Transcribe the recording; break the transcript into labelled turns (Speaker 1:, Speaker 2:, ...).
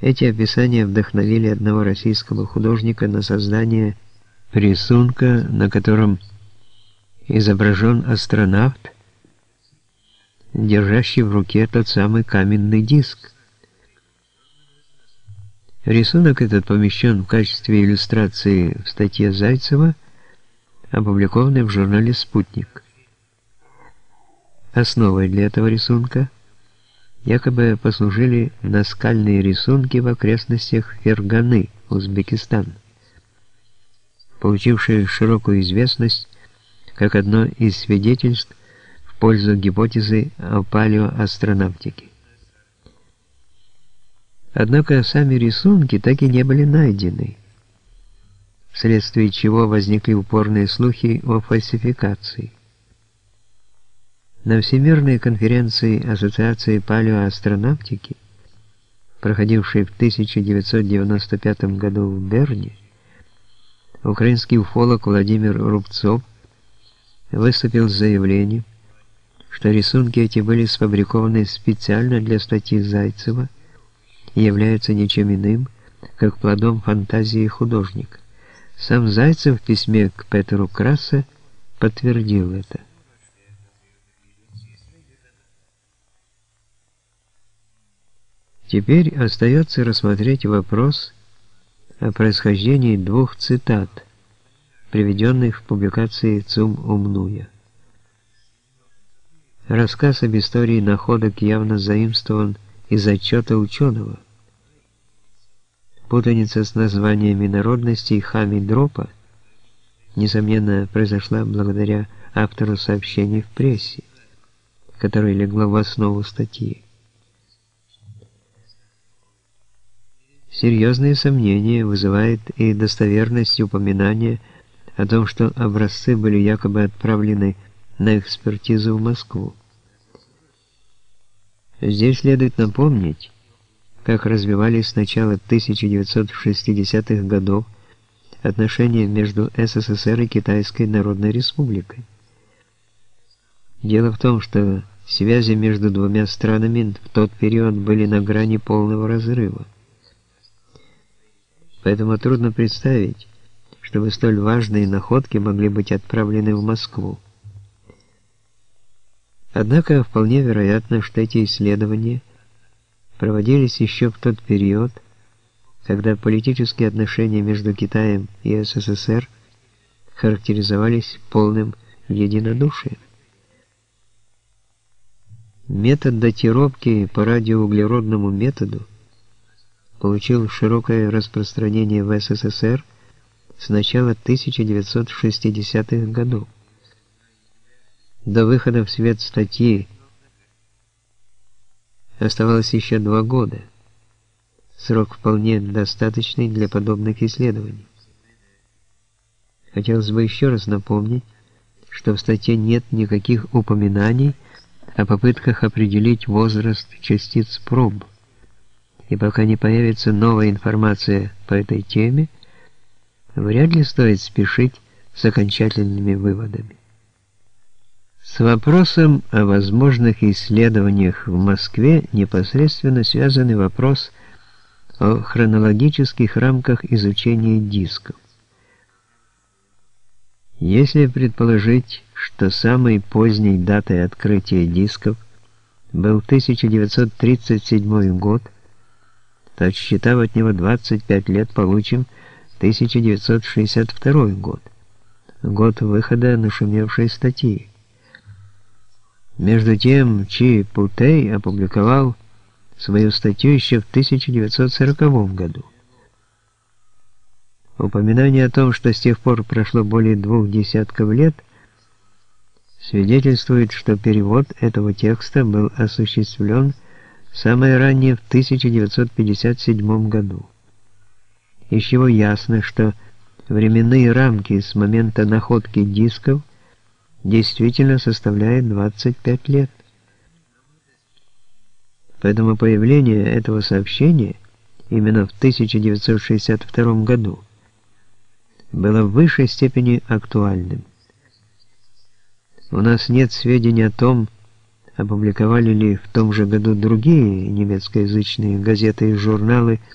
Speaker 1: Эти описания вдохновили одного российского художника на создание рисунка, на котором изображен астронавт, держащий в руке тот самый каменный диск. Рисунок этот помещен в качестве иллюстрации в статье Зайцева, опубликованной в журнале «Спутник». Основой для этого рисунка якобы послужили наскальные рисунки в окрестностях Ферганы, Узбекистан, получившие широкую известность как одно из свидетельств в пользу гипотезы о палеоастронавтике. Однако сами рисунки так и не были найдены, вследствие чего возникли упорные слухи о фальсификации. На Всемирной конференции Ассоциации палеоастронавтики, проходившей в 1995 году в Берне, украинский уфолог Владимир Рубцов выступил с заявлением, что рисунки эти были сфабрикованы специально для статьи Зайцева и являются ничем иным, как плодом фантазии художника. Сам Зайцев в письме к Петру Крассе подтвердил это. Теперь остается рассмотреть вопрос о происхождении двух цитат, приведенных в публикации ЦУМ Умнуя. Рассказ об истории находок явно заимствован из отчета ученого. Путаница с названиями народностей Хами-Дропа, несомненно, произошла благодаря автору сообщений в прессе, которое легло в основу статьи. Серьезные сомнения вызывает и достоверность упоминания о том, что образцы были якобы отправлены на экспертизу в Москву. Здесь следует напомнить, как развивались с начала 1960-х годов отношения между СССР и Китайской Народной Республикой. Дело в том, что связи между двумя странами в тот период были на грани полного разрыва. Поэтому трудно представить, чтобы столь важные находки могли быть отправлены в Москву. Однако вполне вероятно, что эти исследования проводились еще в тот период, когда политические отношения между Китаем и СССР характеризовались полным единодушием. Метод датировки по радиоуглеродному методу – получил широкое распространение в СССР с начала 1960-х годов. До выхода в свет статьи оставалось еще два года. Срок вполне достаточный для подобных исследований. Хотелось бы еще раз напомнить, что в статье нет никаких упоминаний о попытках определить возраст частиц проб и пока не появится новая информация по этой теме, вряд ли стоит спешить с окончательными выводами. С вопросом о возможных исследованиях в Москве непосредственно связанный вопрос о хронологических рамках изучения дисков. Если предположить, что самой поздней датой открытия дисков был 1937 год, то отсчитав от него 25 лет, получим 1962 год, год выхода нашумевшей статьи. Между тем, Чи Путей опубликовал свою статью еще в 1940 году. Упоминание о том, что с тех пор прошло более двух десятков лет, свидетельствует, что перевод этого текста был осуществлен самое раннее в 1957 году. Из чего ясно, что временные рамки с момента находки дисков действительно составляют 25 лет. Поэтому появление этого сообщения именно в 1962 году было в высшей степени актуальным. У нас нет сведений о том, опубликовали ли в том же году другие немецкоязычные газеты и журналы –